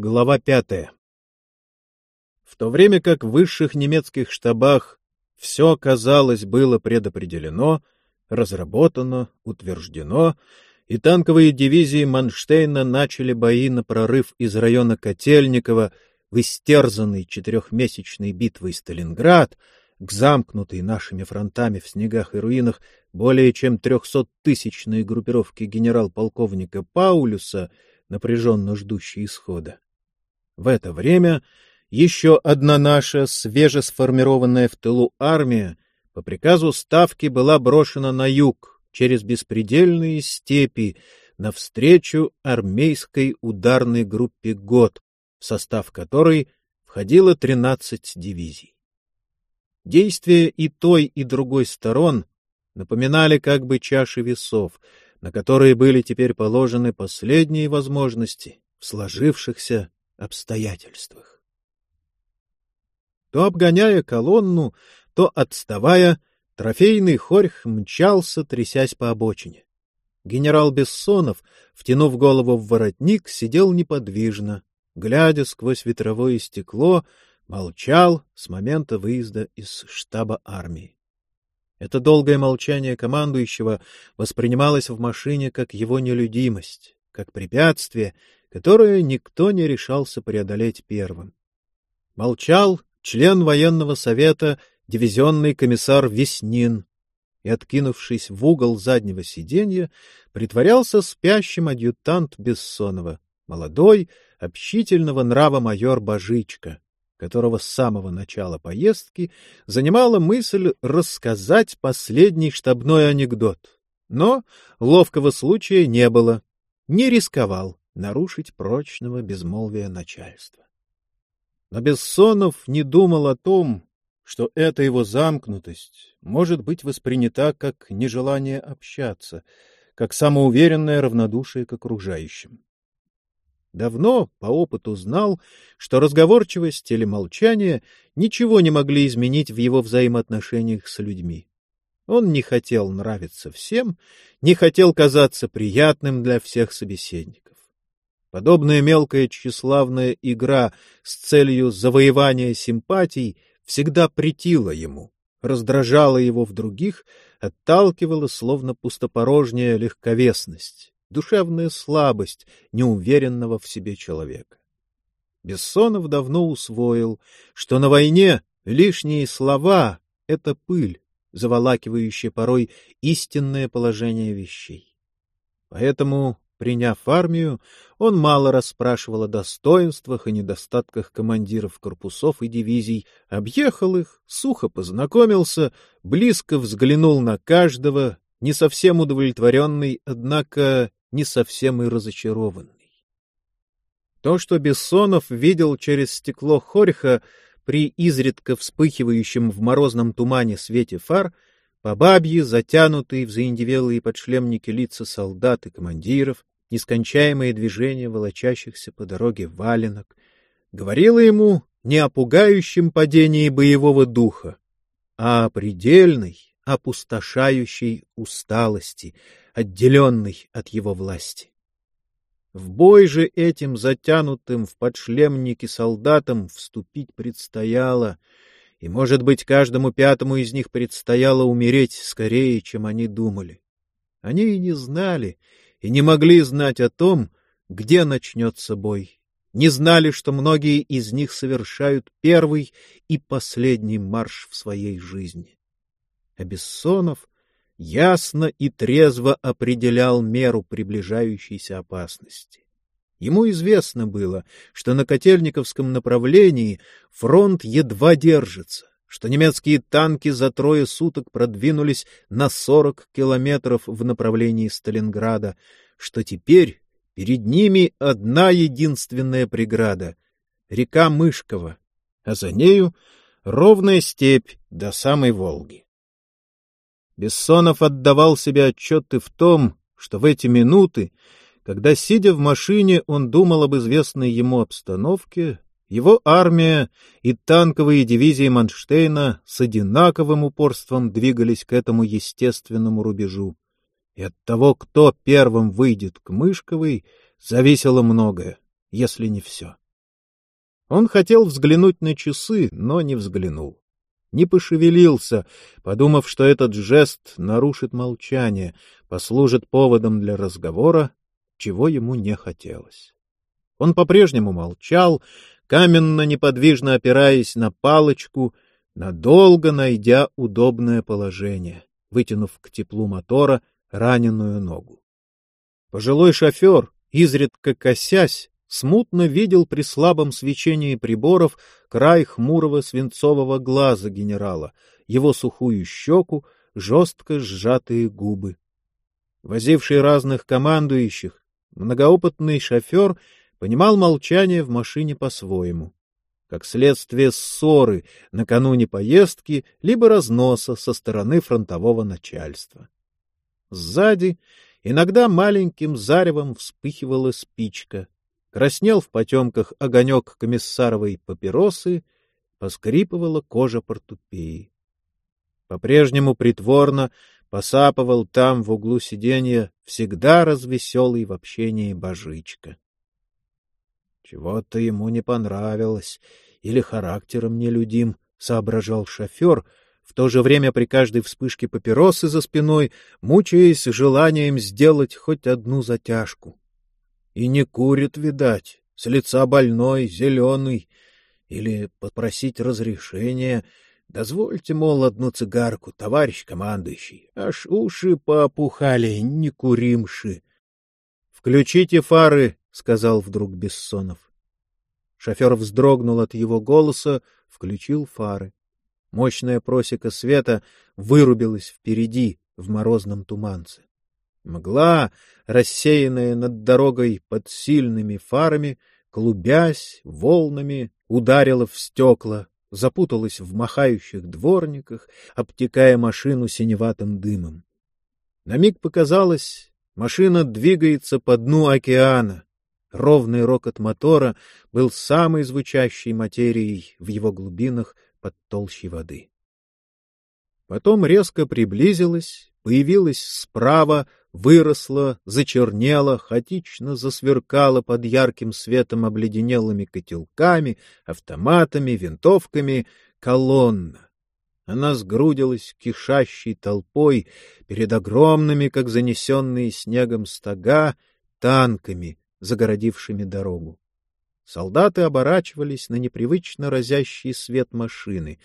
Глава пятая В то время как в высших немецких штабах все, казалось, было предопределено, разработано, утверждено, и танковые дивизии Манштейна начали бои на прорыв из района Котельникова в истерзанный четырехмесячной битвой Сталинград, к замкнутой нашими фронтами в снегах и руинах более чем трехсоттысячной группировки генерал-полковника Паулюса, напряженно ждущей исхода. В это время еще одна наша свежесформированная в тылу армия по приказу Ставки была брошена на юг, через беспредельные степи навстречу армейской ударной группе ГОД, в состав которой входило 13 дивизий. Действия и той, и другой сторон напоминали как бы чаши весов, на которые были теперь положены последние возможности в сложившихся обстоятельствах. То обгоняя колонну, то отставая, Трофейный хорьх мчался, трясясь по обочине. Генерал Бессонов, втянув голову в воротник, сидел неподвижно, глядя сквозь ветровое стекло, молчал с момента выезда из штаба армии. Это долгое молчание командующего воспринималось в машине как его нелюдимость, как препятствие, которое никто не решался преодолеть первым. Молчал член военного совета дивизионный комиссар Веснин и, откинувшись в угол заднего сиденья, притворялся спящим адъютант Бессонова, молодой, общительного нрава майор Божичка, которого с самого начала поездки занимала мысль рассказать последний штабной анекдот. Но ловкого случая не было, не рисковал нарушить прочного безмолвия начальства. Но Бессонов не думал о том, что эта его замкнутость может быть воспринята как нежелание общаться, как самоуверенное равнодушие к окружающим. Давно по опыту знал, что разговорчивость или молчание ничего не могли изменить в его взаимоотношениях с людьми. Он не хотел нравиться всем, не хотел казаться приятным для всех собеседников. Подобная мелкая тщеславная игра с целью завоевания симпатий всегда претила ему, раздражала его в других, отталкивала словно пустопорожняя легковесность, душевная слабость неуверенного в себе человека. Бессонов давно усвоил, что на войне лишние слова — это пыль, заволакивающая порой истинное положение вещей. Поэтому Приняв армию, он мало расспрашивал о достоинствах и недостатках командиров корпусов и дивизий, объехал их, сухо познакомился, близко взглянул на каждого, не совсем удовлетворенный, однако не совсем и разочарованный. То, что Бессонов видел через стекло Хорьха при изредка вспыхивающем в морозном тумане свете фар — по бабье затянутые в заиндевелые подшлемники лица солдат и командиров, нескончаемые движения волочащихся по дороге валенок, говорило ему не о пугающем падении боевого духа, а о предельной, опустошающей усталости, отделенной от его власти. В бой же этим затянутым в подшлемники солдатам вступить предстояло, и, может быть, каждому пятому из них предстояло умереть скорее, чем они думали. Они и не знали, и не могли знать о том, где начнется бой, не знали, что многие из них совершают первый и последний марш в своей жизни. А Бессонов ясно и трезво определял меру приближающейся опасности. Ему известно было, что на Котельниковском направлении фронт едва держится, что немецкие танки за трое суток продвинулись на сорок километров в направлении Сталинграда, что теперь перед ними одна единственная преграда — река Мышкова, а за нею ровная степь до самой Волги. Бессонов отдавал себе отчеты в том, что в эти минуты, когда, сидя в машине, он думал об известной ему обстановке, его армия и танковые дивизии Манштейна с одинаковым упорством двигались к этому естественному рубежу. И от того, кто первым выйдет к Мышковой, зависело многое, если не все. Он хотел взглянуть на часы, но не взглянул. Не пошевелился, подумав, что этот жест нарушит молчание, послужит поводом для разговора, чего ему не хотелось. Он по-прежнему молчал, каменно неподвижно опираясь на палочку, надолго найдя удобное положение, вытянув к теплу мотора раненую ногу. Пожилой шофер, изредка косясь, смутно видел при слабом свечении приборов край хмурого свинцового глаза генерала, его сухую щеку, жестко сжатые губы. Возивший разных командующих, многоопытный шофер понимал молчание в машине по-своему, как следствие ссоры накануне поездки либо разноса со стороны фронтового начальства. Сзади иногда маленьким заревом вспыхивала спичка, краснел в потемках огонек комиссаровой папиросы, поскрипывала кожа портупеи. По-прежнему притворно посапывал там в углу сиденья всегда развеселый в общении божичка. Чего-то ему не понравилось или характером нелюдим, соображал шофер, в то же время при каждой вспышке папиросы за спиной, мучаясь желанием сделать хоть одну затяжку. И не курит, видать, с лица больной, зеленый. Или попросить разрешения. Дозвольте, мол, одну цигарку, товарищ командующий. Аж уши поопухали, не куримши. — Включите фары, — сказал вдруг Бессонов. Шофер вздрогнул от его голоса, включил фары. Мощная просека света вырубилась впереди, в морозном туманце. Мгла, рассеянная над дорогой под сильными фарами, клубясь волнами, ударила в стекла, запуталась в махающих дворниках, обтекая машину синеватым дымом. На миг показалось, машина двигается по дну океана. Ровный рокот мотора был самой звучащей материей в его глубинах под толщей воды. Потом резко приблизилась, появилась справа, выросла, зачернела, хаотично засверкала под ярким светом обледенелыми котелками, автоматами, винтовками колонна. Она сгрудилась кишащей толпой перед огромными, как занесенные снегом стога, танками, загородившими дорогу. Солдаты оборачивались на непривычно разящий свет машины,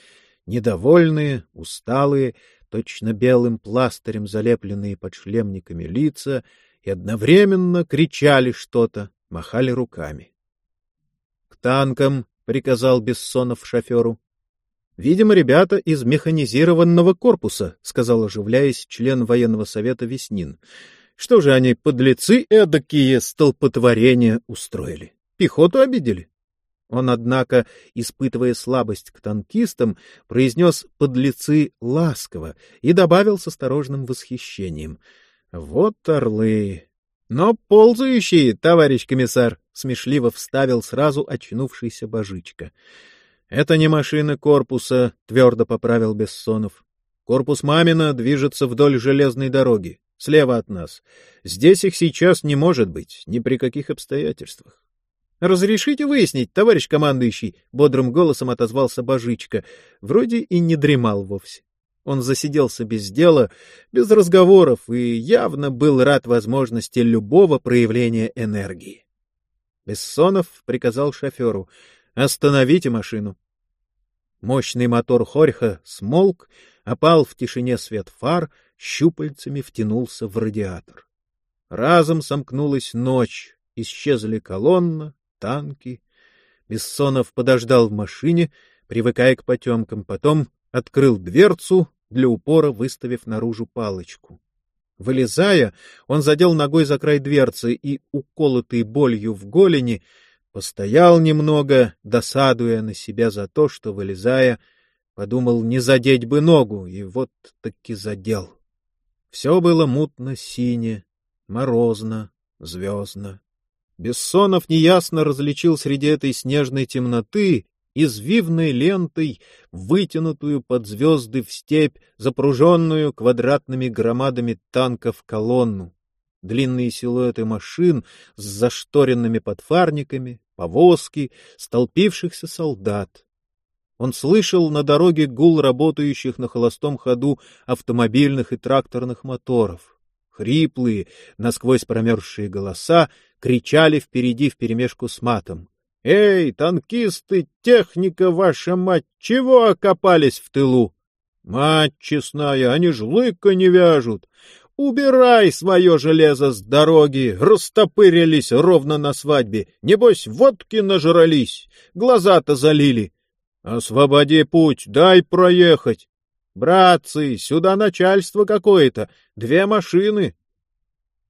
недовольные, усталые, точно белым пластырем залепленные под шлемниками лица, и одновременно кричали что-то, махали руками. — К танкам! — приказал Бессонов шоферу. — Видимо, ребята из механизированного корпуса, — сказал, оживляясь, член военного совета Веснин. — Что же они, подлецы эдакие столпотворения устроили? Пехоту обидели? Он, однако, испытывая слабость к танкистам, произнес подлецы ласково и добавил с осторожным восхищением. — Вот орлы! Но ползающие, товарищ комиссар! — смешливо вставил сразу очнувшийся божичка. — Это не машины корпуса, — твердо поправил Бессонов. Корпус Мамина движется вдоль железной дороги, слева от нас. Здесь их сейчас не может быть, ни при каких обстоятельствах. «Разрешите выяснить, товарищ командующий?» — бодрым голосом отозвался Божичка. Вроде и не дремал вовсе. Он засиделся без дела, без разговоров и явно был рад возможности любого проявления энергии. Бессонов приказал шоферу «Остановите машину». Мощный мотор Хорьха смолк, опал в тишине свет фар, щупальцами втянулся в радиатор. Разом сомкнулась ночь, исчезли колонна, танки. Бессонов подождал в машине, привыкая к потемкам, потом открыл дверцу, для упора выставив наружу палочку. Вылезая, он задел ногой за край дверцы и, уколотый болью в голени, постоял немного, досадуя на себя за то, что, вылезая, подумал, не задеть бы ногу, и вот таки задел. Все было мутно-сине, морозно, звездно. Бессонов неясно различил среди этой снежной темноты извивной лентой, вытянутую под звезды в степь, запруженную квадратными громадами танков колонну. Длинные силуэты машин с зашторенными подфарниками, повозки, столпившихся солдат. Он слышал на дороге гул работающих на холостом ходу автомобильных и тракторных моторов. Хриплые, насквозь промерзшие голоса кричали впереди вперемешку с матом. — Эй, танкисты, техника ваша мать, чего окопались в тылу? — Мать честная, они ж лыка не вяжут. Убирай свое железо с дороги, растопырились ровно на свадьбе. Небось, водки нажрались, глаза-то залили. Освободи путь, дай проехать. Братцы, сюда начальство какое-то, две машины.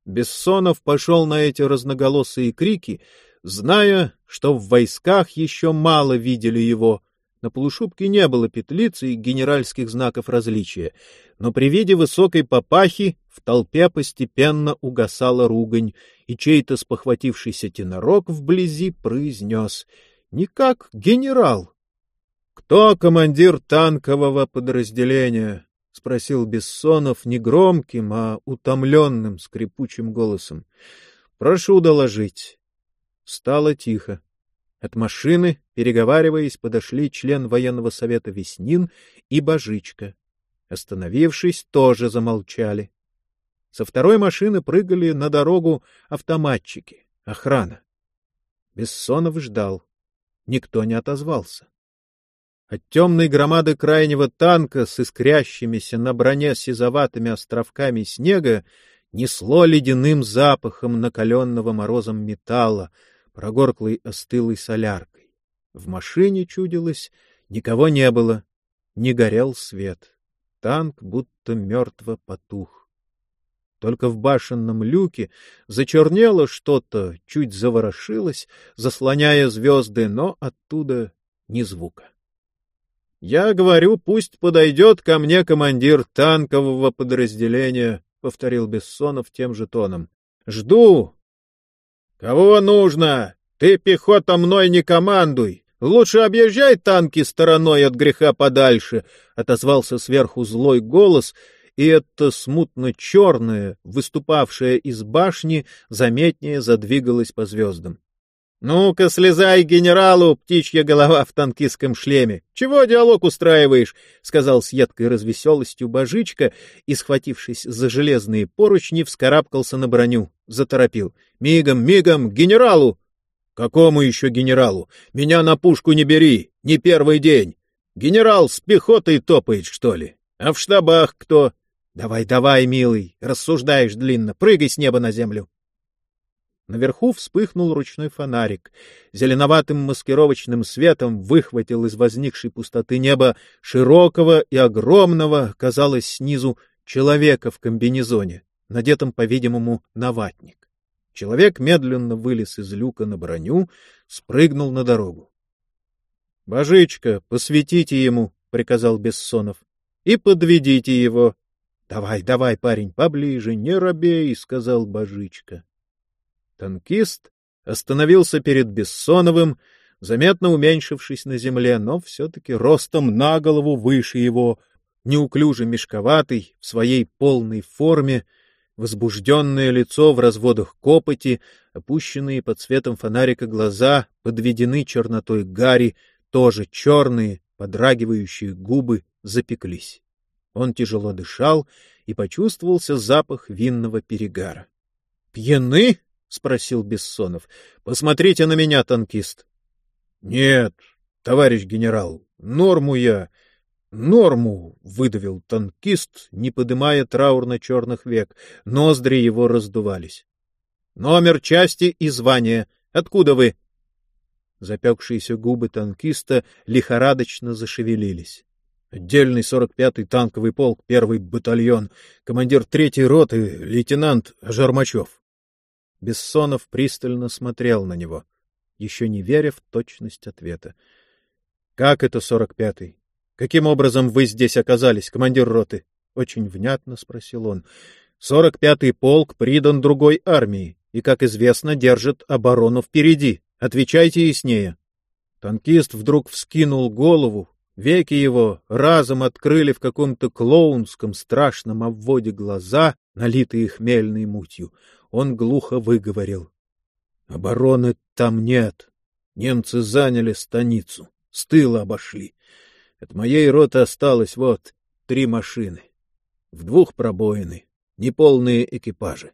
Бессонов пошел на эти разноголосые крики, зная, что в войсках еще мало видели его. На полушубке не было петлицы и генеральских знаков различия, но при виде высокой папахи в толпе постепенно угасала ругань, и чей-то спохватившийся тенорок вблизи произнес «Никак генерал». «Кто командир танкового подразделения?» — спросил Бессонов негромким, а утомленным скрипучим голосом. «Прошу доложить». Стало тихо. От машины, переговариваясь, подошли член военного совета Веснин и Божичка. Остановившись, тоже замолчали. Со второй машины прыгали на дорогу автоматчики, охрана. Бессонов ждал. Никто не отозвался. От темной громады крайнего танка с искрящимися на броне сизоватыми островками снега несло ледяным запахом накаленного морозом металла, прогорклой остылой соляркой. В машине чудилось, никого не было, не горел свет. Танк будто мертво потух. Только в башенном люке зачернело что-то, чуть заворошилось, заслоняя звезды, но оттуда ни звука. Я говорю, пусть подойдет ко мне командир танкового подразделения, — повторил Бессонов тем же тоном. — Жду, «Кого нужно? Ты, пехота, мной не командуй! Лучше объезжай танки стороной от греха подальше!» — отозвался сверху злой голос, и это смутно черное, выступавшее из башни, заметнее задвигалось по звездам. «Ну-ка, слезай генералу, птичья голова в танкистском шлеме! Чего диалог устраиваешь?» — сказал с едкой развеселостью Божичка и, схватившись за железные поручни, вскарабкался на броню, заторопил. «Мигом, мигом, генералу!» «Какому еще генералу? Меня на пушку не бери, не первый день! Генерал с пехотой топает, что ли? А в штабах кто?» «Давай, давай, милый, рассуждаешь длинно, прыгай с неба на землю!» Наверху вспыхнул ручной фонарик. Зеленоватым маскировочным светом выхватил из возникшей пустоты неба широкого и огромного, казалось, снизу, человека в комбинезоне, надетом, по-видимому, на ватник. Человек медленно вылез из люка на броню, спрыгнул на дорогу. — Божичка, посветите ему, — приказал Бессонов, — и подведите его. — Давай, давай, парень, поближе, не робей, — сказал Божичка. Танкист остановился перед Бессоновым, заметно уменьшившись на земле, но все-таки ростом на голову выше его, неуклюже мешковатый, в своей полной форме, возбужденное лицо в разводах копоти, опущенные под светом фонарика глаза, подведены чернотой гари, тоже черные, подрагивающие губы запеклись. Он тяжело дышал и почувствовался запах винного перегара. — Пьяны? — спросил Бессонов. — Посмотрите на меня, танкист. — Нет, товарищ генерал, норму я... Норму, — выдавил танкист, не подымая траурно-черных век. Ноздри его раздувались. — Номер части и звание. Откуда вы? Запекшиеся губы танкиста лихорадочно зашевелились. Отдельный сорок пятый танковый полк, первый батальон, командир третьей роты, лейтенант Жармачев. Бессонов пристально смотрел на него, еще не веря в точность ответа. — Как это сорок пятый? Каким образом вы здесь оказались, командир роты? — очень внятно спросил он. — Сорок пятый полк придан другой армии и, как известно, держит оборону впереди. Отвечайте яснее. Танкист вдруг вскинул голову, Веки его разом открыли в каком-то клоунском страшном обводе глаза, налитые хмельной мутью. Он глухо выговорил. — Обороны там нет. Немцы заняли станицу, с тыла обошли. От моей роты осталось вот три машины. В двух пробоины, неполные экипажи.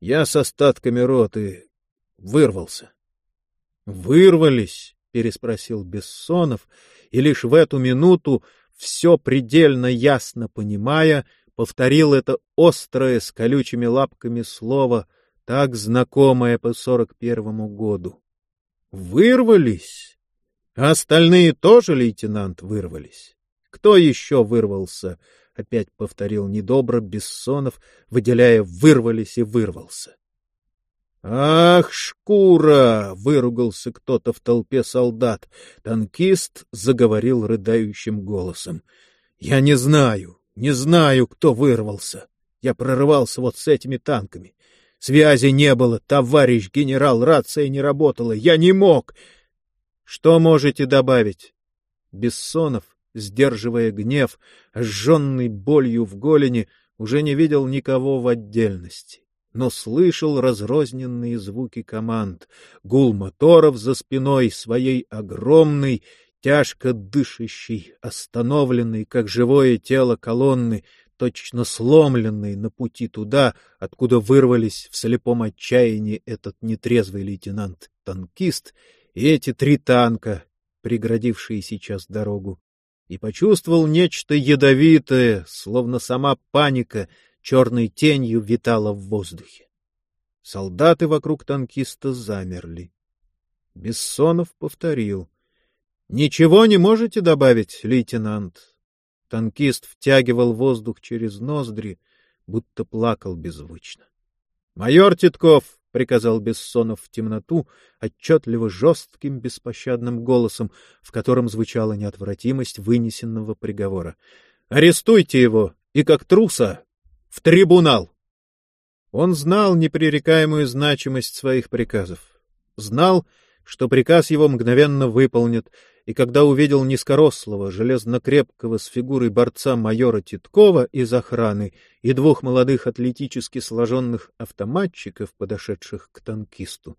Я с остатками роты вырвался. — Вырвались? — переспросил Бессонов, и лишь в эту минуту, все предельно ясно понимая, повторил это острое с колючими лапками слово, так знакомое по сорок первому году. — Вырвались? А остальные тоже, лейтенант, вырвались? Кто еще вырвался? — опять повторил недобро Бессонов, выделяя «вырвались» и «вырвался». «Ах, шкура!» — выругался кто-то в толпе солдат. Танкист заговорил рыдающим голосом. «Я не знаю, не знаю, кто вырвался. Я прорывался вот с этими танками. Связи не было, товарищ генерал, рация не работала. Я не мог. Что можете добавить? Бессонов, сдерживая гнев, ожженный болью в голени, уже не видел никого в отдельности, но слышал разрозненные звуки команд, гул моторов за спиной своей огромной, тяжко дышащей, остановленной, как живое тело колонны, точно сломленной на пути туда, откуда вырвались в слепом отчаянии этот нетрезвый лейтенант-танкист и эти три танка, преградившие сейчас дорогу, и почувствовал нечто ядовитое, словно сама паника черной тенью витала в воздухе. Солдаты вокруг танкиста замерли. Бессонов повторил. — Ничего не можете добавить, лейтенант? Танкист втягивал воздух через ноздри, будто плакал беззвучно. — Майор Титков! — приказал Бессонов в темноту, отчетливо жестким беспощадным голосом, в котором звучала неотвратимость вынесенного приговора. — Арестуйте его и, как труса, в трибунал! Он знал непререкаемую значимость своих приказов. Знал, что приказ его мгновенно выполнит, и когда увидел низкорослого, железнокрепкого с фигурой борца майора Титкова из охраны и двух молодых атлетически сложенных автоматчиков, подошедших к танкисту,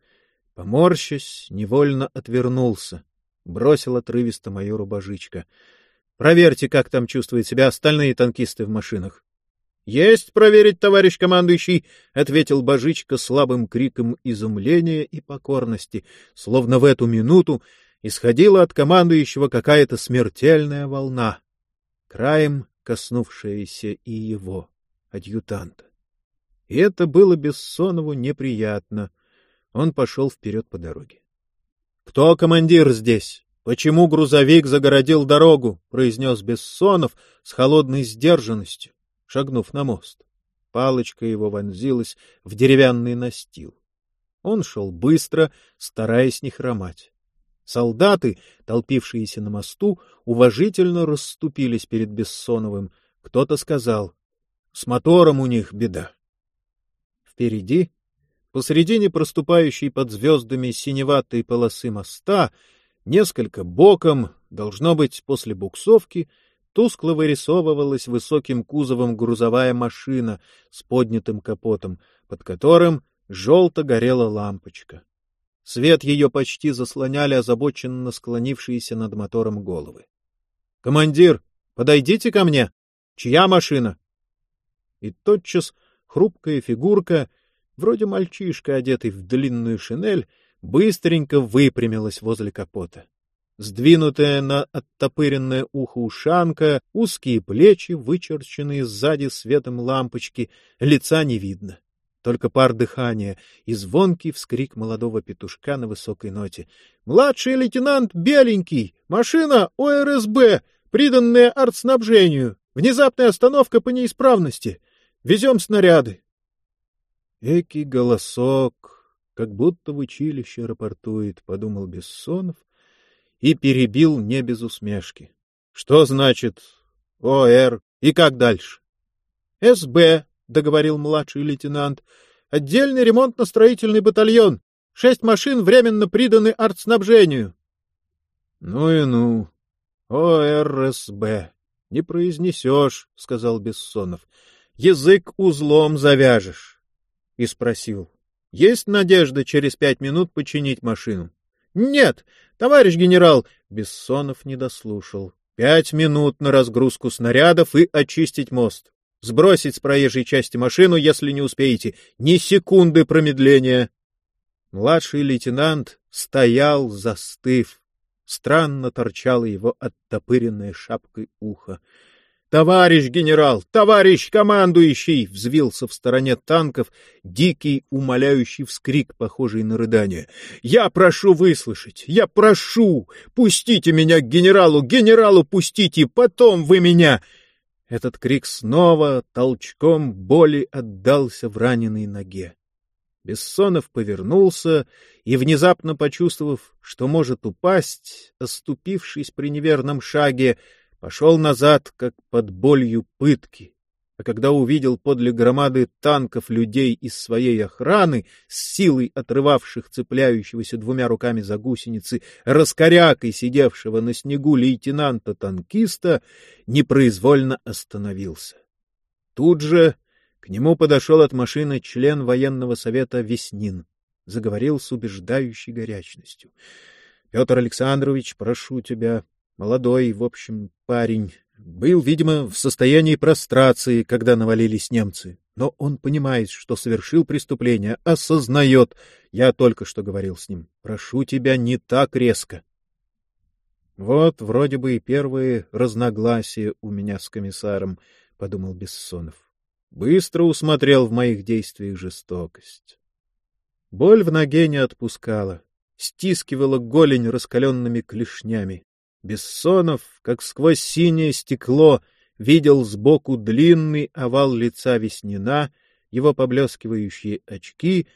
поморщась, невольно отвернулся, бросил отрывисто майору Божичка. — Проверьте, как там чувствуют себя остальные танкисты в машинах. — Есть проверить, товарищ командующий, — ответил Божичка слабым криком изумления и покорности, словно в эту минуту исходила от командующего какая-то смертельная волна, краем коснувшаяся и его, адъютанта. И это было Бессонову неприятно. Он пошел вперед по дороге. — Кто командир здесь? Почему грузовик загородил дорогу? — произнес Бессонов с холодной сдержанностью, шагнув на мост. Палочка его вонзилась в деревянный настил. Он шел быстро, стараясь не хромать. Солдаты, толпившиеся на мосту, уважительно расступились перед Бессоновым. Кто-то сказал, с мотором у них беда. Впереди, посредине проступающей под звездами синеватой полосы моста, несколько боком, должно быть, после буксовки, тускло вырисовывалась высоким кузовом грузовая машина с поднятым капотом, под которым желто горела лампочка. Свет ее почти заслоняли озабоченно склонившиеся над мотором головы. — Командир, подойдите ко мне! Чья машина? И тотчас хрупкая фигурка, вроде мальчишка, одетый в длинную шинель, быстренько выпрямилась возле капота. Сдвинутая на оттопыренное ухо ушанка, узкие плечи, вычерченные сзади светом лампочки, лица не видно только пар дыхания и звонкий вскрик молодого петушка на высокой ноте. — Младший лейтенант Беленький! Машина ОРСБ, приданная артснабжению! Внезапная остановка по неисправности! Везем снаряды! Экий голосок, как будто в училище рапортует, — подумал Бессонов и перебил не без усмешки. — Что значит ОР и как дальше? — СБ, — договорил младший лейтенант. — Отдельный ремонтно-строительный батальон. Шесть машин временно приданы артснабжению. — Ну и ну. ОРСБ. Не произнесешь, — сказал Бессонов. — Язык узлом завяжешь. И спросил. — Есть надежда через пять минут починить машину? Нет, товарищ генерал! Бессонов не дослушал. Пять минут на разгрузку снарядов и очистить мост. Сбросить с проезжей части машину, если не успеете. Ни секунды промедления. Младший лейтенант стоял, застыв. Странно торчало его оттопыренное шапкой ухо. «Товарищ генерал! Товарищ командующий!» — взвился в стороне танков дикий, умоляющий вскрик, похожий на рыдание. «Я прошу выслушать! Я прошу! Пустите меня к генералу! Генералу пустите! Потом вы меня!» Этот крик снова толчком боли отдался в раненой ноге. Бессонов повернулся и, внезапно почувствовав, что может упасть, оступившись при неверном шаге, пошел назад, как под болью пытки, а когда увидел подле громады танков людей из своей охраны, с силой отрывавших цепляющегося двумя руками за гусеницы раскорякой сидевшего на снегу лейтенанта-танкиста, непроизвольно остановился. Тут же к нему подошел от машины член военного совета Веснин, заговорил с убеждающей горячностью. — Петр Александрович, прошу тебя, Молодой, в общем, парень. Был, видимо, в состоянии прострации, когда навалились немцы. Но он понимает, что совершил преступление, осознает. Я только что говорил с ним. Прошу тебя, не так резко. Вот вроде бы и первые разногласия у меня с комиссаром, — подумал Бессонов. Быстро усмотрел в моих действиях жестокость. Боль в ноге не отпускала, стискивала голень раскаленными клешнями. Бессонов, как сквозь синее стекло, видел сбоку длинный овал лица Веснина, его поблескивающие очки,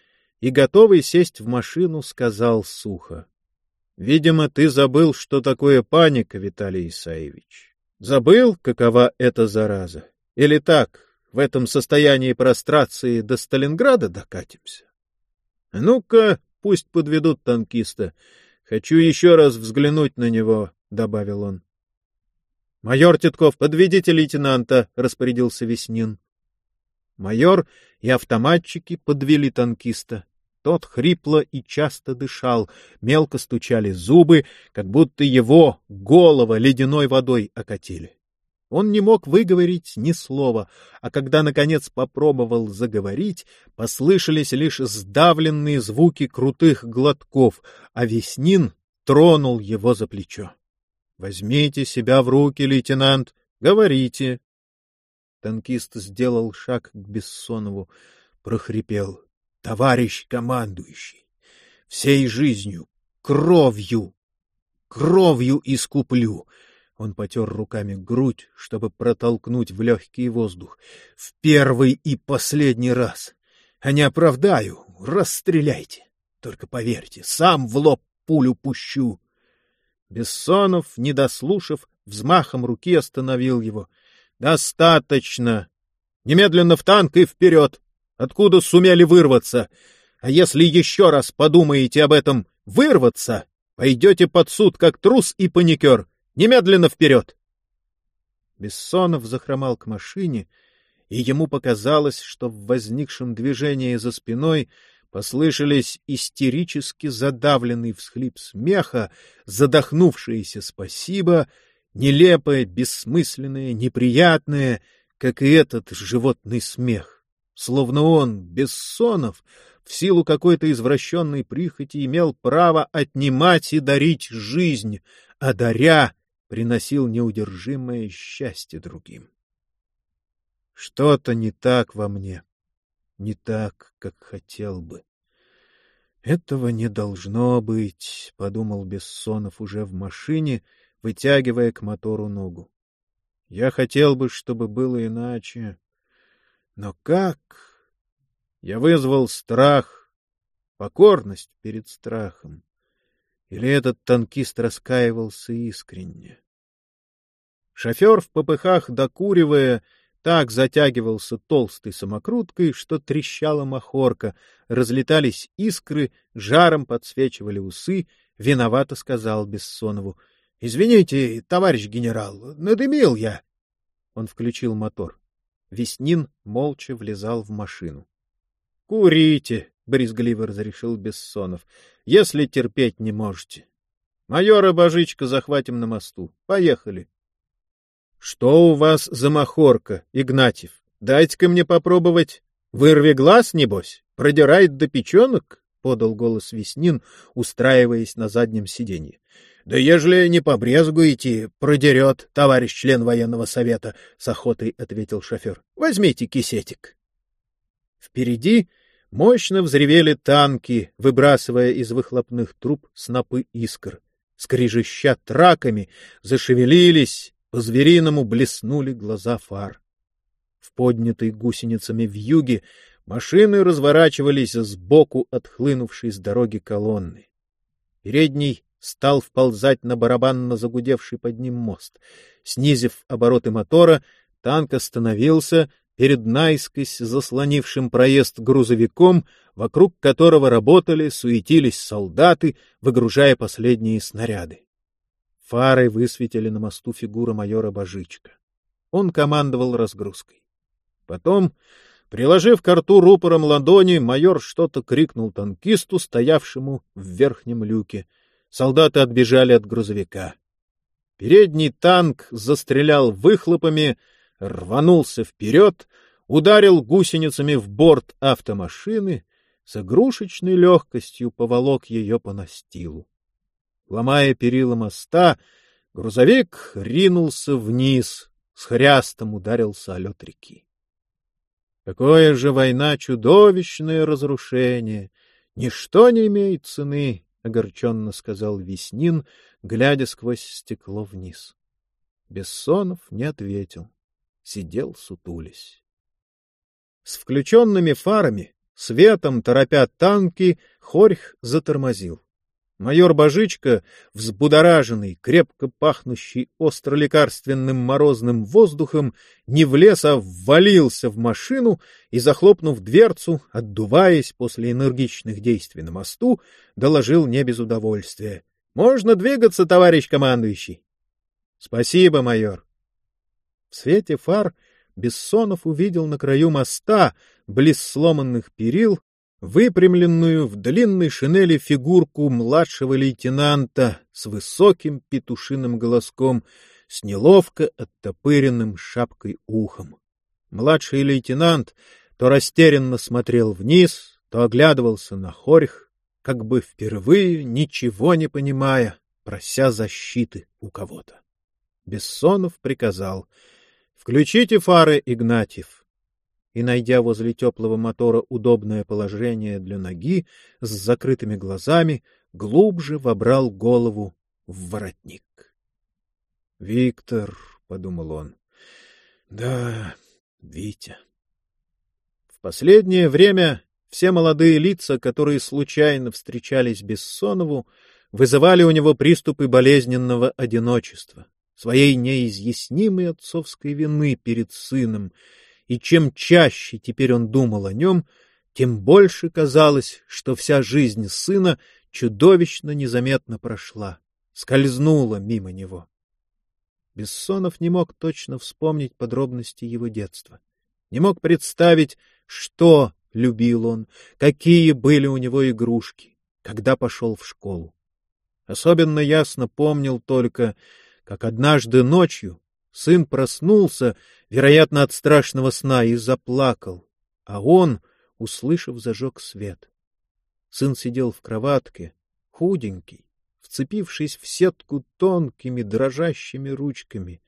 и, готовый сесть в машину, сказал сухо. — Видимо, ты забыл, что такое паника, Виталий Исаевич. Забыл, какова эта зараза? Или так, в этом состоянии прострации до Сталинграда докатимся? Ну-ка, пусть подведут танкиста. Хочу еще раз взглянуть на него. — добавил он. — Майор Титков, подведите лейтенанта, — распорядился Веснин. Майор и автоматчики подвели танкиста. Тот хрипло и часто дышал, мелко стучали зубы, как будто его голова ледяной водой окатили. Он не мог выговорить ни слова, а когда, наконец, попробовал заговорить, послышались лишь сдавленные звуки крутых глотков, а Веснин тронул его за плечо. Возьмите себя в руки, лейтенант, говорите. Танкист сделал шаг к Бессонову, прохрипел. — Товарищ командующий, всей жизнью, кровью, кровью искуплю. Он потер руками грудь, чтобы протолкнуть в легкий воздух. В первый и последний раз. А не оправдаю, расстреляйте. Только поверьте, сам в лоб пулю пущу. Бессонов, не дослушав, взмахом руки остановил его. — Достаточно! Немедленно в танк и вперед! Откуда сумели вырваться? А если еще раз подумаете об этом вырваться, пойдете под суд как трус и паникер. Немедленно вперед! Бессонов захромал к машине, и ему показалось, что в возникшем движении за спиной Послышались истерически задавленный всхлип смеха, задохнувшееся спасибо, нелепое, бессмысленное, неприятное, как и этот животный смех. Словно он, Бессонов, в силу какой-то извращенной прихоти имел право отнимать и дарить жизнь, а даря приносил неудержимое счастье другим. Что-то не так во мне, не так, как хотел бы. Этого не должно быть, подумал Бессонов уже в машине, вытягивая к мотору ногу. Я хотел бы, чтобы было иначе. Но как? Я вызвал страх, покорность перед страхом. Или этот танкист раскаивался искренне? Шофер в попыхах, докуривая, так затягивался толстой самокруткой, что трещала махорка, разлетались искры, жаром подсвечивали усы, виновато сказал Бессонову. — Извините, товарищ генерал, надымил я. Он включил мотор. Веснин молча влезал в машину. — Курите, брезгливо разрешил Бессонов, — если терпеть не можете. Майора Божичка захватим на мосту. Поехали. — Что у вас за махорка, Игнатьев? Дайте-ка мне попробовать. Вырви глаз, небось? Продирает до печенок? — подал голос Веснин, устраиваясь на заднем сиденье. — Да ежели не побрезгуете, продерет, товарищ член военного совета, — с охотой ответил шофер. — Возьмите кисетик. Впереди мощно взревели танки, выбрасывая из выхлопных труб снопы искр. Скрежеща траками, зашевелились, по-звериному блеснули глаза фар. В поднятой гусеницами в юге машины разворачивались сбоку отхлынувшей с дороги колонны. Передний стал вползать на барабанно загудевший под ним мост. Снизив обороты мотора, танк остановился, перед наискось заслонившим проезд грузовиком, вокруг которого работали, суетились солдаты, выгружая последние снаряды. Фары высветили на мосту фигуру майора Божичка. Он командовал разгрузкой. Потом, приложив к рту рупором ладони, майор что-то крикнул танкисту, стоявшему в верхнем люке. Солдаты отбежали от грузовика. Передний танк застрелял выхлопами, рванулся вперед, ударил гусеницами в борт автомашины, с игрушечной легкостью поволок ее по настилу. Ломая перила моста, грузовик ринулся вниз, с хрястом ударился о лед реки. Какое же война чудовищное разрушение! Ничто не имеет цены, — огорченно сказал Веснин, глядя сквозь стекло вниз. Бессонов не ответил сидел сутулясь. С включенными фарами, светом торопя танки, Хорьх затормозил. Майор Божичка, взбудораженный, крепко пахнущий остролекарственным морозным воздухом, не влез, а ввалился в машину и, захлопнув дверцу, отдуваясь после энергичных действий на мосту, доложил не без удовольствия. — Можно двигаться, товарищ командующий? — Спасибо, майор. В свете фар Бессонов увидел на краю моста, близ сломанных перил, выпрямленную в длинной шинели фигурку младшего лейтенанта с высоким петушиным голоском, с неловко оттопыренным шапкой ухом. Младший лейтенант то растерянно смотрел вниз, то оглядывался на хорьх, как бы впервые, ничего не понимая, прося защиты у кого-то. Бессонов приказал — Включите фары, Игнатьев. И, найдя возле теплого мотора удобное положение для ноги, с закрытыми глазами, глубже вобрал голову в воротник. — Виктор, — подумал он, — да, Витя. В последнее время все молодые лица, которые случайно встречались Бессонову, вызывали у него приступы болезненного одиночества своей неизъяснимой отцовской вины перед сыном, и чем чаще теперь он думал о нем, тем больше казалось, что вся жизнь сына чудовищно незаметно прошла, скользнула мимо него. Бессонов не мог точно вспомнить подробности его детства, не мог представить, что любил он, какие были у него игрушки, когда пошел в школу. Особенно ясно помнил только, как однажды ночью сын проснулся, вероятно, от страшного сна, и заплакал, а он, услышав, зажег свет. Сын сидел в кроватке, худенький, вцепившись в сетку тонкими дрожащими ручками.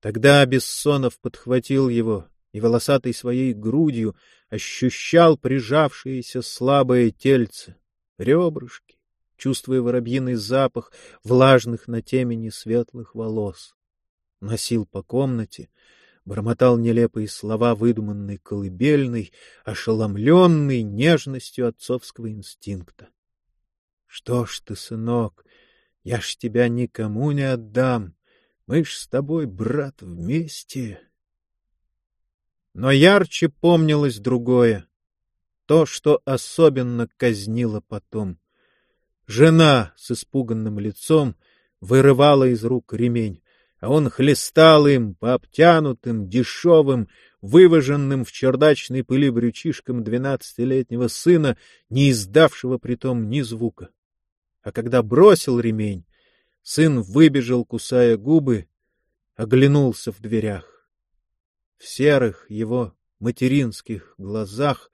Тогда Бессонов подхватил его и волосатой своей грудью ощущал прижавшееся слабое тельце, ребрышки, чувствуя воробьиный запах влажных на темени светлых волос. Носил по комнате, бормотал нелепые слова выдуманной колыбельной, ошеломленной нежностью отцовского инстинкта. — Что ж ты, сынок, я ж тебя никому не отдам, мы ж с тобой, брат, вместе. Но ярче помнилось другое, то, что особенно казнило потом. Жена с испуганным лицом вырывала из рук ремень. А он хлестал им по обтянутым, дешевым, вываженным в чердачной пыли брючишкам двенадцатилетнего сына, не издавшего притом ни звука. А когда бросил ремень, сын выбежал, кусая губы, оглянулся в дверях. В серых его материнских глазах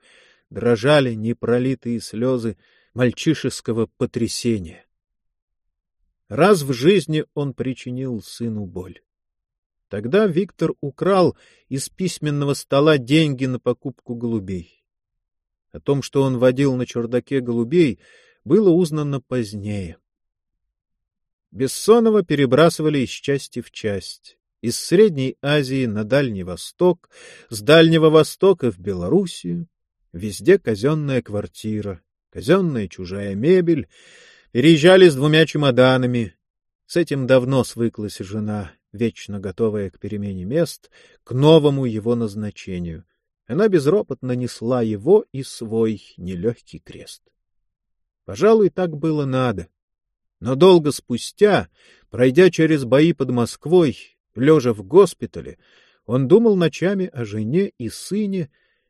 дрожали непролитые слезы мальчишеского потрясения. Раз в жизни он причинил сыну боль. Тогда Виктор украл из письменного стола деньги на покупку голубей. О том, что он водил на чердаке голубей, было узнано позднее. Бессонова перебрасывали из части в часть. Из Средней Азии на Дальний Восток, с Дальнего Востока в Белоруссию. Везде казенная квартира, казенная чужая мебель. Переезжали с двумя чемоданами. С этим давно свыклась жена, вечно готовая к перемене мест, к новому его назначению. Она безропотно несла его и свой нелегкий крест. Пожалуй, так было надо. Но долго спустя, пройдя через бои под Москвой, лежа в госпитале, он думал ночами о жене и сыне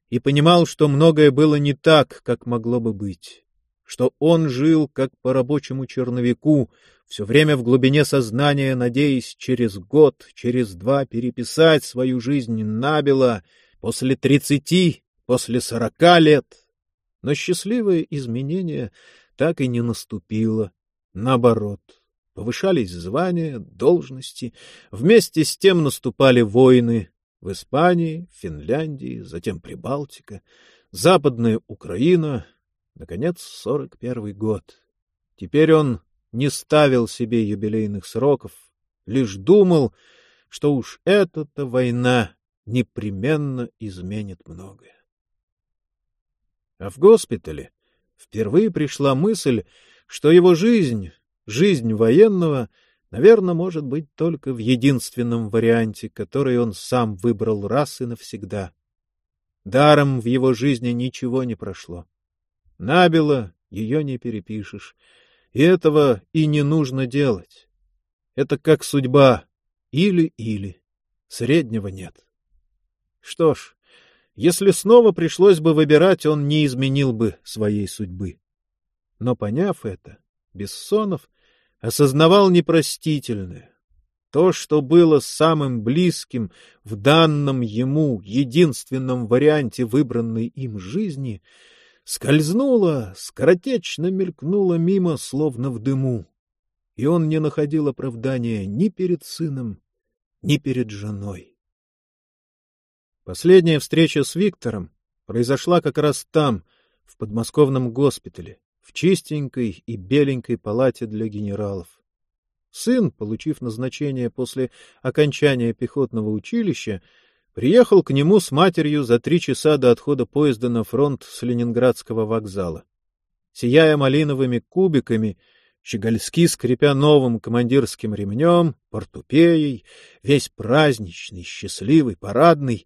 и понимал, что многое было не так, как могло бы быть, что он жил как по рабочему черновику, все время в глубине сознания, надеясь через год, через два переписать свою жизнь набело, после тридцати, после сорока лет. Но счастливое изменение так и не наступило. Наоборот, повышались звания, должности, вместе с тем наступали войны в Испании, Финляндии, затем Прибалтика, Западная Украина, наконец, сорок первый год. Теперь он не ставил себе юбилейных сроков, лишь думал, что уж эта-то война непременно изменит многое. А в госпитале впервые пришла мысль, что его жизнь, жизнь военного, наверное, может быть только в единственном варианте, который он сам выбрал раз и навсегда. Даром в его жизни ничего не прошло. Набело ее не перепишешь, и этого и не нужно делать. Это как судьба, или-или, среднего нет. Что ж, если снова пришлось бы выбирать, он не изменил бы своей судьбы. Но, поняв это, Бессонов осознавал непростительное. То, что было самым близким в данном ему единственном варианте выбранной им жизни, скользнуло, скоротечно мелькнуло мимо, словно в дыму. И он не находил оправдания ни перед сыном, ни перед женой. Последняя встреча с Виктором произошла как раз там, в подмосковном госпитале, в чистенькой и беленькой палате для генералов. Сын, получив назначение после окончания пехотного училища, приехал к нему с матерью за три часа до отхода поезда на фронт с Ленинградского вокзала. Сияя малиновыми кубиками, щегольски скрипя новым командирским ремнем, портупеей, весь праздничный, счастливый, парадный,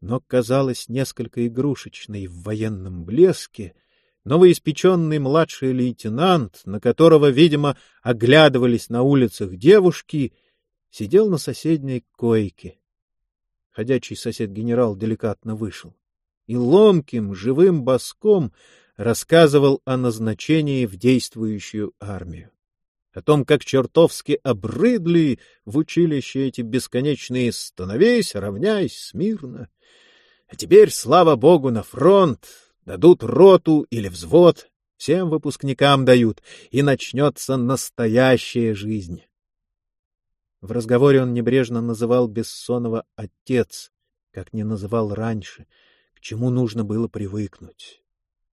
но, казалось, несколько игрушечный в военном блеске, новоиспеченный младший лейтенант, на которого, видимо, оглядывались на улицах девушки, сидел на соседней койке. Ходячий сосед-генерал деликатно вышел и ломким, живым боском рассказывал о назначении в действующую армию. О том, как чертовски обрыдли в училище эти бесконечные «становись, равняйсь, смирно». А теперь, слава богу, на фронт, Дадут роту или взвод, всем выпускникам дают, и начнется настоящая жизнь. В разговоре он небрежно называл Бессонова «отец», как не называл раньше, к чему нужно было привыкнуть.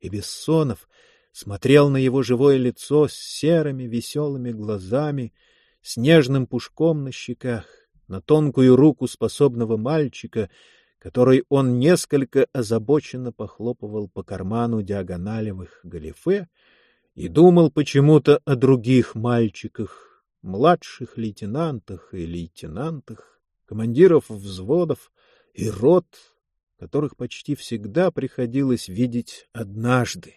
И Бессонов смотрел на его живое лицо с серыми веселыми глазами, с нежным пушком на щеках, на тонкую руку способного мальчика — которой он несколько озабоченно похлопывал по карману диагоналевых галифе и думал почему-то о других мальчиках, младших лейтенантах и лейтенантах, командиров взводов и рот, которых почти всегда приходилось видеть однажды.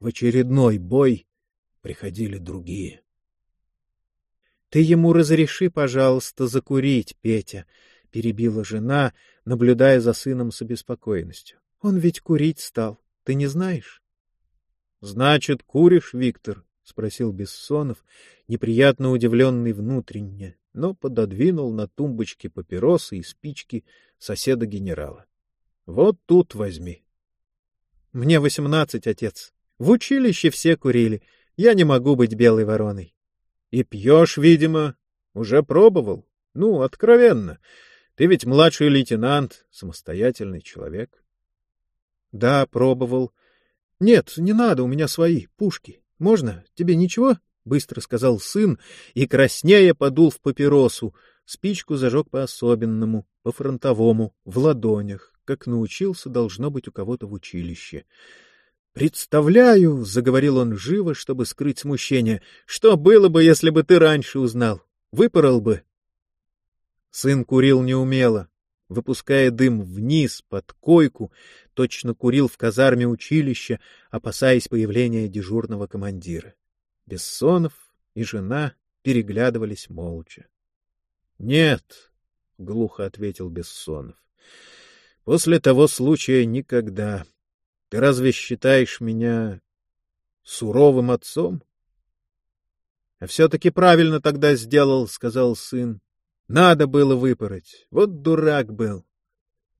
В очередной бой приходили другие. — Ты ему разреши, пожалуйста, закурить, Петя, — перебила жена, наблюдая за сыном с обеспокоенностью. — Он ведь курить стал, ты не знаешь? — Значит, куришь, Виктор? — спросил Бессонов, неприятно удивленный внутренне, но пододвинул на тумбочке папиросы и спички соседа генерала. — Вот тут возьми. — Мне восемнадцать, отец. В училище все курили. Я не могу быть белой вороной. — И пьешь, видимо. Уже пробовал? Ну, откровенно. Ты ведь младший лейтенант, самостоятельный человек. — Да, пробовал. — Нет, не надо, у меня свои, пушки. Можно? Тебе ничего? — быстро сказал сын и, краснея, подул в папиросу. Спичку зажег по-особенному, по-фронтовому, в ладонях, как научился, должно быть, у кого-то в училище. «Представляю», — заговорил он живо, чтобы скрыть смущение, — «что было бы, если бы ты раньше узнал? Выпорол бы, Сын курил неумело, выпуская дым вниз, под койку, точно курил в казарме училища, опасаясь появления дежурного командира. Бессонов и жена переглядывались молча. — Нет, — глухо ответил Бессонов, — после того случая никогда. Ты разве считаешь меня суровым отцом? — А все-таки правильно тогда сделал, — сказал сын. Надо было выпороть. Вот дурак был.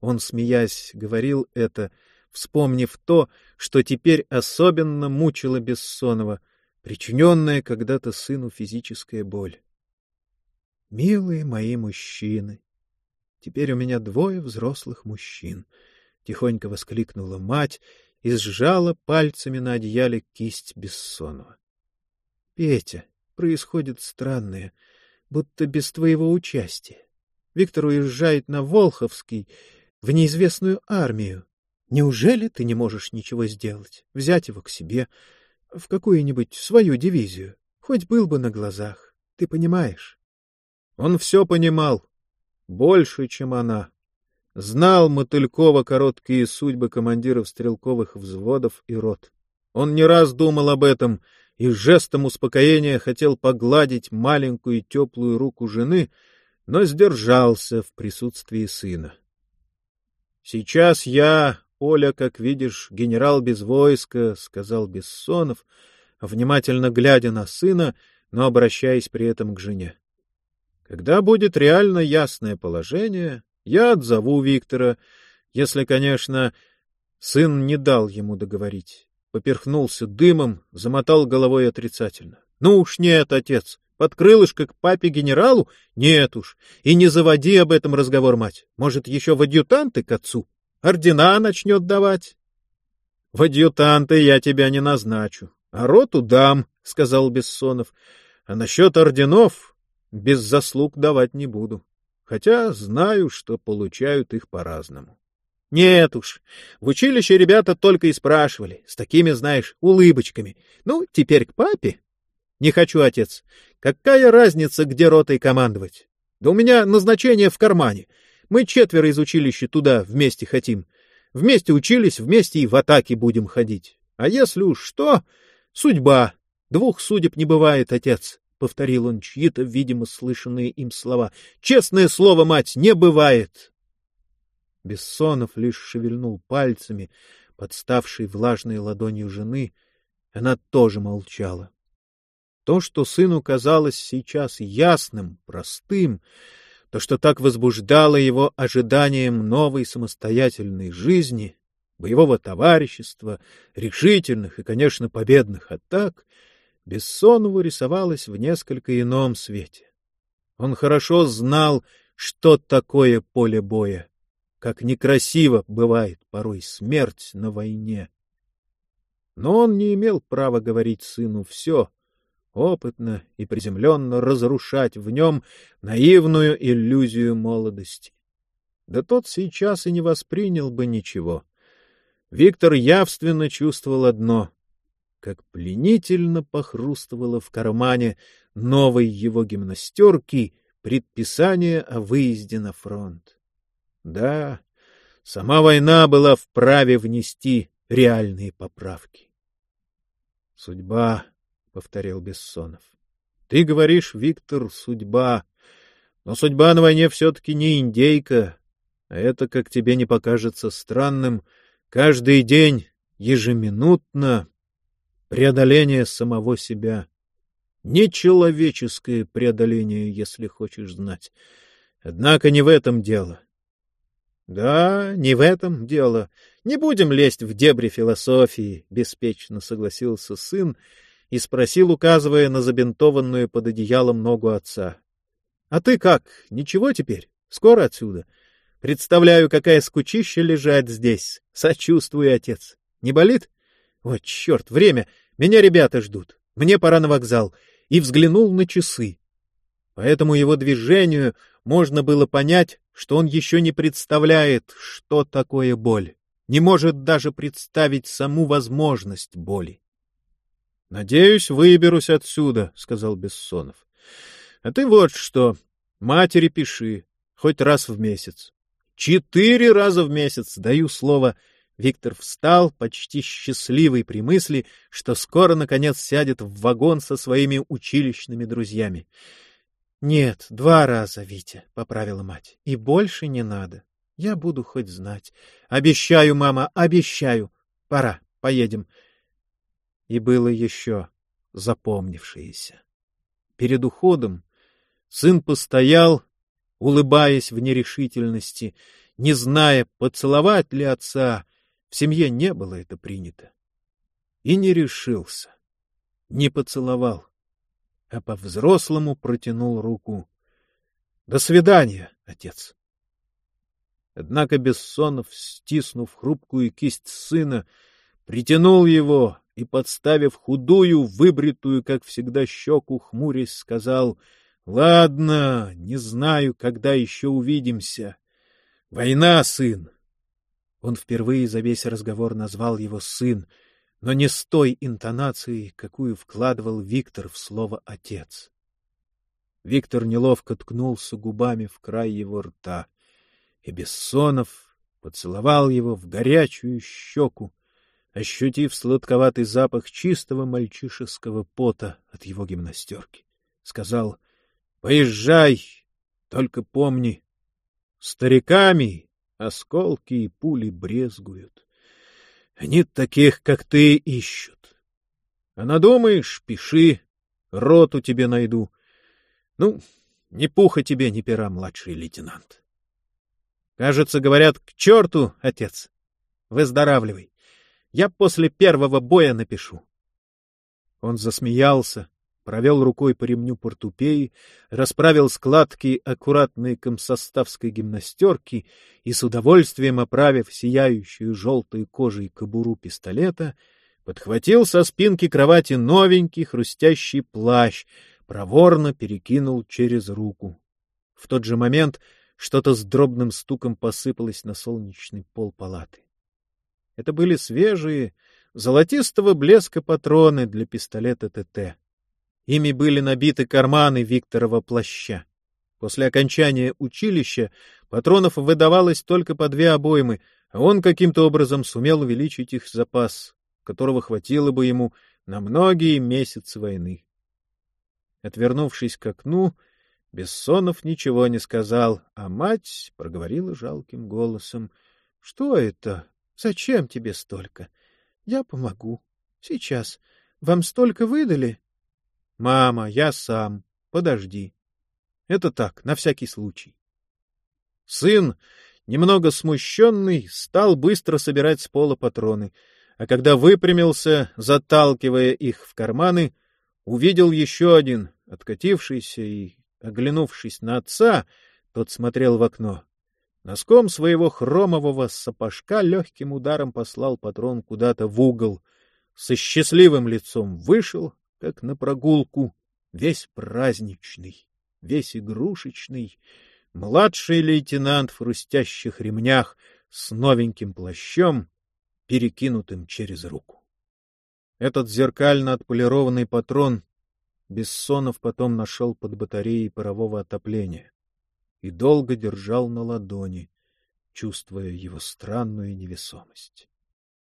Он, смеясь, говорил это, вспомнив то, что теперь особенно мучило Бессонова, причиненная когда-то сыну физическая боль. «Милые мои мужчины! Теперь у меня двое взрослых мужчин!» — тихонько воскликнула мать и сжала пальцами на одеяле кисть Бессонова. «Петя, происходит странное — будто без твоего участия. Виктор уезжает на Волховский, в неизвестную армию. Неужели ты не можешь ничего сделать? Взять его к себе, в какую-нибудь свою дивизию? Хоть был бы на глазах. Ты понимаешь? Он все понимал. Больше, чем она. Знал Мотылькова короткие судьбы командиров стрелковых взводов и рот. Он не раз думал об этом — и жестом успокоения хотел погладить маленькую теплую руку жены, но сдержался в присутствии сына. — Сейчас я, Оля, как видишь, генерал без войска, — сказал Бессонов, внимательно глядя на сына, но обращаясь при этом к жене. — Когда будет реально ясное положение, я отзову Виктора, если, конечно, сын не дал ему договорить поперхнулся дымом, замотал головой отрицательно. — Ну уж нет, отец, под крылышко к папе-генералу? Нет уж. И не заводи об этом разговор, мать. Может, еще в адъютанты к отцу? Ордена начнет давать? — В адъютанты я тебя не назначу, а роту дам, — сказал Бессонов. — А насчет орденов без заслуг давать не буду, хотя знаю, что получают их по-разному. Нет уж, в училище ребята только и спрашивали, с такими, знаешь, улыбочками. Ну, теперь к папе? Не хочу, отец. Какая разница, где ротой командовать? Да у меня назначение в кармане. Мы четверо из училища туда вместе хотим. Вместе учились, вместе и в атаке будем ходить. А если уж что, судьба. Двух судеб не бывает, отец. — повторил он чьи-то, видимо, слышанные им слова. — Честное слово, мать, не бывает. Бессонов лишь шевельнул пальцами, подставшей влажной ладонью жены. Она тоже молчала. То, что сыну казалось сейчас ясным, простым, то, что так возбуждало его ожиданием новой самостоятельной жизни, боевого товарищества, решительных и, конечно, победных атак, Бессонову рисовалось в несколько ином свете. Он хорошо знал, что такое поле боя как некрасиво бывает порой смерть на войне. Но он не имел права говорить сыну все, опытно и приземленно разрушать в нем наивную иллюзию молодости. Да тот сейчас и не воспринял бы ничего. Виктор явственно чувствовал одно — как пленительно похрустывало в кармане новой его гимнастерки предписание о выезде на фронт. Да, сама война была вправе внести реальные поправки. Судьба, — повторил Бессонов. Ты говоришь, Виктор, судьба. Но судьба на войне все-таки не индейка. А это, как тебе не покажется странным, каждый день, ежеминутно преодоление самого себя. Нечеловеческое преодоление, если хочешь знать. Однако не в этом дело. Да, не в этом дело. Не будем лезть в дебри философии, беспечно согласился сын и спросил, указывая на забинтованную под одеялом ногу отца. А ты как? Ничего теперь? Скоро отсюда? Представляю, какая скучища лежать здесь. Сочувствую, отец. Не болит? Вот черт, время. Меня ребята ждут. Мне пора на вокзал. И взглянул на часы. По этому его движению можно было понять, что он еще не представляет, что такое боль, не может даже представить саму возможность боли. — Надеюсь, выберусь отсюда, — сказал Бессонов. — А ты вот что, матери пиши, хоть раз в месяц. Четыре раза в месяц, даю слово. Виктор встал, почти счастливый при мысли, что скоро, наконец, сядет в вагон со своими училищными друзьями. — Нет, два раза, Витя, — поправила мать, — и больше не надо. Я буду хоть знать. Обещаю, мама, обещаю. Пора, поедем. И было еще запомнившееся. Перед уходом сын постоял, улыбаясь в нерешительности, не зная, поцеловать ли отца. В семье не было это принято. И не решился, не поцеловал а по-взрослому протянул руку. — До свидания, отец. Однако Бессонов, стиснув хрупкую кисть сына, притянул его и, подставив худую, выбритую, как всегда, щеку, хмурясь, сказал — Ладно, не знаю, когда еще увидимся. Война, сын. Он впервые за весь разговор назвал его сын, но не с той интонацией, какую вкладывал Виктор в слово «отец». Виктор неловко ткнулся губами в край его рта, и Бессонов поцеловал его в горячую щеку, ощутив сладковатый запах чистого мальчишеского пота от его гимнастерки. Сказал, — Поезжай, только помни, стариками осколки и пули брезгуют. Они таких, как ты, ищут. А надумаешь, пиши, роту тебе найду. Ну, не пуха тебе, ни пера, младший лейтенант. Кажется, говорят, к черту, отец. Выздоравливай. Я после первого боя напишу. Он засмеялся, провел рукой по ремню портупеи, расправил складки аккуратной комсоставской гимнастерки и, с удовольствием оправив сияющую желтой кожей кобуру пистолета, подхватил со спинки кровати новенький хрустящий плащ, проворно перекинул через руку. В тот же момент что-то с дробным стуком посыпалось на солнечный пол палаты. Это были свежие, золотистого блеска патроны для пистолета ТТ. Ими были набиты карманы Викторова плаща. После окончания училища патронов выдавалось только по две обоймы, а он каким-то образом сумел увеличить их запас, которого хватило бы ему на многие месяцы войны. Отвернувшись к окну, Бессонов ничего не сказал, а мать проговорила жалким голосом. — Что это? Зачем тебе столько? Я помогу. Сейчас. Вам столько выдали? Мама, я сам. Подожди. Это так, на всякий случай. Сын, немного смущенный, стал быстро собирать с пола патроны, а когда выпрямился, заталкивая их в карманы, увидел еще один, откатившийся и, оглянувшись на отца, тот смотрел в окно. Носком своего хромового сапожка легким ударом послал патрон куда-то в угол, со счастливым лицом вышел, как на прогулку, весь праздничный, весь игрушечный, младший лейтенант в хрустящих ремнях с новеньким плащом, перекинутым через руку. Этот зеркально отполированный патрон Бессонов потом нашел под батареей парового отопления и долго держал на ладони, чувствуя его странную невесомость.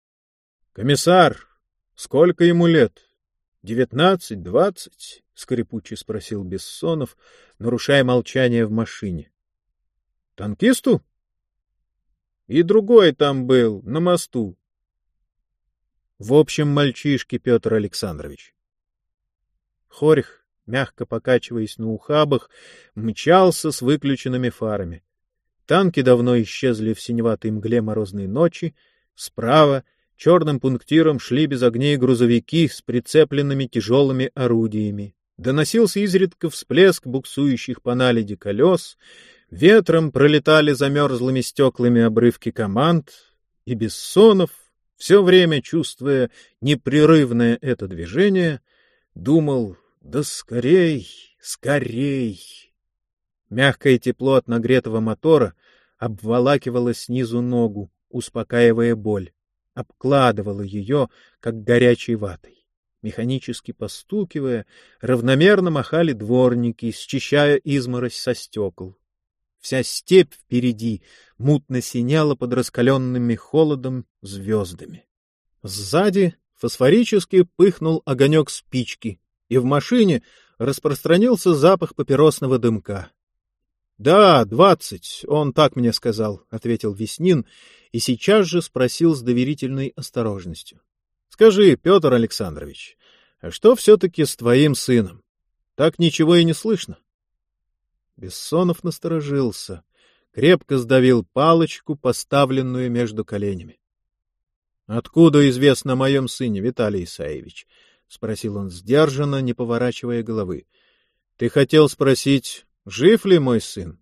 — Комиссар, сколько ему лет? — Девятнадцать, двадцать? — скрипуче спросил Бессонов, нарушая молчание в машине. — Танкисту? — И другой там был, на мосту. — В общем, мальчишки, Петр Александрович. Хорих, мягко покачиваясь на ухабах, мчался с выключенными фарами. Танки давно исчезли в синеватой мгле морозной ночи. Справа черным пунктиром шли без огней грузовики с прицепленными тяжелыми орудиями. Доносился изредка всплеск буксующих по наледи колес, ветром пролетали замерзлыми стеклами обрывки команд, и Бессонов, все время чувствуя непрерывное это движение, думал «Да скорей, скорей!» Мягкое тепло от нагретого мотора обволакивало снизу ногу, успокаивая боль, обкладывало ее, как горячей ватой. Механически постукивая, равномерно махали дворники, счищая изморозь со стекол. Вся степь впереди мутно синяла под раскаленными холодом звездами. Сзади фосфорически пыхнул огонек спички, и в машине распространился запах папиросного дымка. — Да, двадцать, он так мне сказал, — ответил Веснин и сейчас же спросил с доверительной осторожностью. — Скажи, Петр Александрович, а что все-таки с твоим сыном? Так ничего и не слышно. Бессонов насторожился, крепко сдавил палочку, поставленную между коленями. — Откуда известно о моем сыне, Виталий Исаевич? — спросил он сдержанно, не поворачивая головы. — Ты хотел спросить, Жив ли мой сын?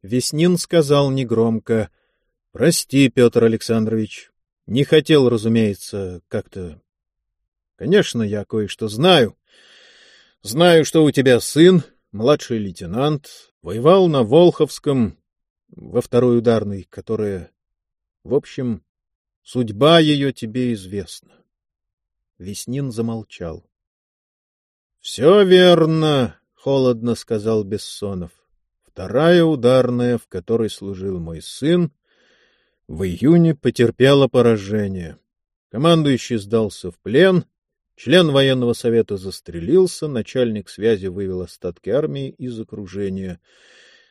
Веснин сказал негромко. — Прости, Петр Александрович. Не хотел, разумеется, как-то... Конечно, я кое-что знаю. Знаю, что у тебя сын, младший лейтенант, воевал на Волховском, во второй ударной, которая... В общем, судьба ее тебе известна. Веснин замолчал. — Все верно, холодно сказал Бессонов. Вторая ударная, в которой служил мой сын, в июне потерпела поражение. Командующий сдался в плен, член военного совета застрелился, начальник связи вывел остатки армии из окружения.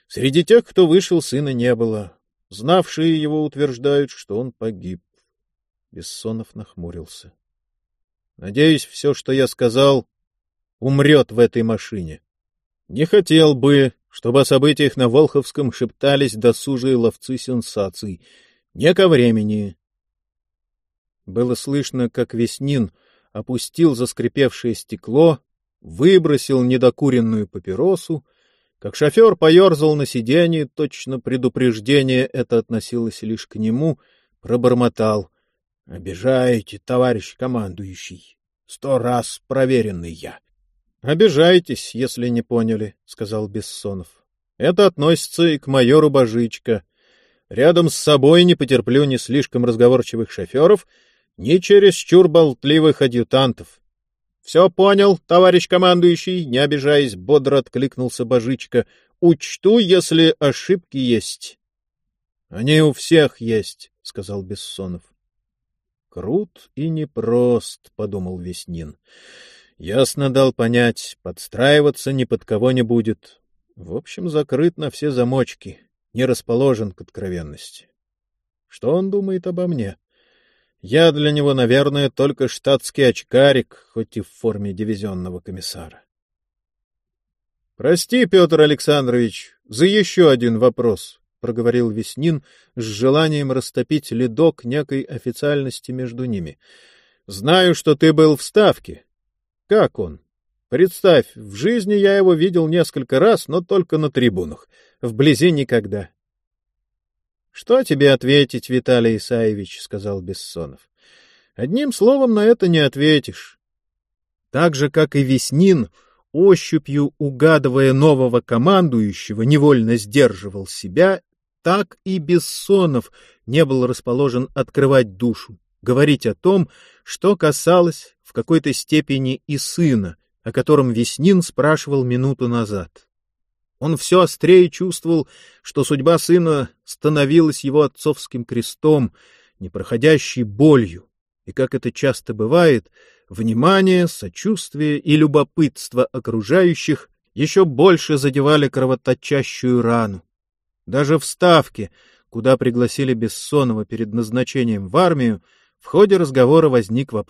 Среди тех, кто вышел, сына не было. Знавшие его утверждают, что он погиб. Бессонов нахмурился. — Надеюсь, все, что я сказал, умрет в этой машине. Не хотел бы, чтобы о событиях на Волховском шептались досужие ловцы сенсаций. Не ко времени. Было слышно, как Веснин опустил заскрипевшее стекло, выбросил недокуренную папиросу, как шофер поерзал на сиденье, точно предупреждение это относилось лишь к нему, пробормотал. — Обижаете, товарищ командующий. Сто раз проверенный я. Обижайтесь, если не поняли, — сказал Бессонов. — Это относится и к майору Божичко. Рядом с собой не потерплю ни слишком разговорчивых шоферов, ни чересчур болтливых адъютантов. — Все понял, товарищ командующий, не обижаясь, бодро откликнулся Божичко. — Учту, если ошибки есть. — Они у всех есть, — сказал Бессонов. — Крут и непрост, — подумал Веснин. Ясно дал понять, подстраиваться ни под кого не будет. В общем, закрыт на все замочки, не расположен к откровенности. Что он думает обо мне? Я для него, наверное, только штатский очкарик, хоть и в форме дивизионного комиссара. Прости, Петр Александрович, за еще один вопрос, проговорил Веснин с желанием растопить ледок некой официальности между ними. Знаю, что ты был в Ставке, как он? Представь, в жизни я его видел несколько раз, но только на трибунах. Вблизи никогда. — Что тебе ответить, Виталий Исаевич? — сказал Бессонов. — Одним словом на это не ответишь. Так же, как и Веснин, ощупью угадывая нового командующего, невольно сдерживал себя, так и Бессонов не был расположен открывать душу, говорить о том, что касалось в какой-то степени и сына, о котором Веснин спрашивал минуту назад. Он все острее чувствовал, что судьба сына становилась его отцовским крестом, непроходящей болью, и, как это часто бывает, Внимание, сочувствие и любопытство окружающих еще больше задевали кровоточащую рану. Даже в Ставке, куда пригласили Бессонова перед назначением в армию, в ходе разговора возник вопрос